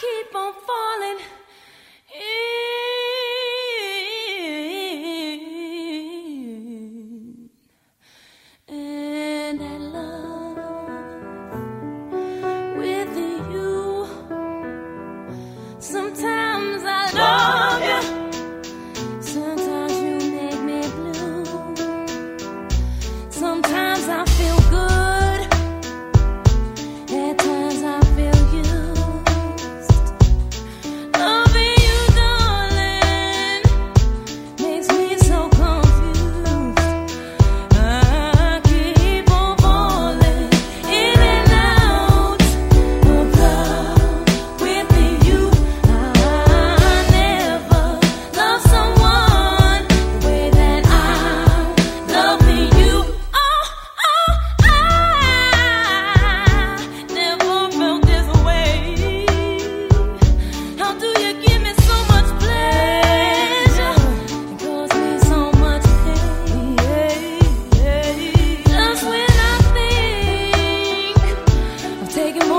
keep on falling. taking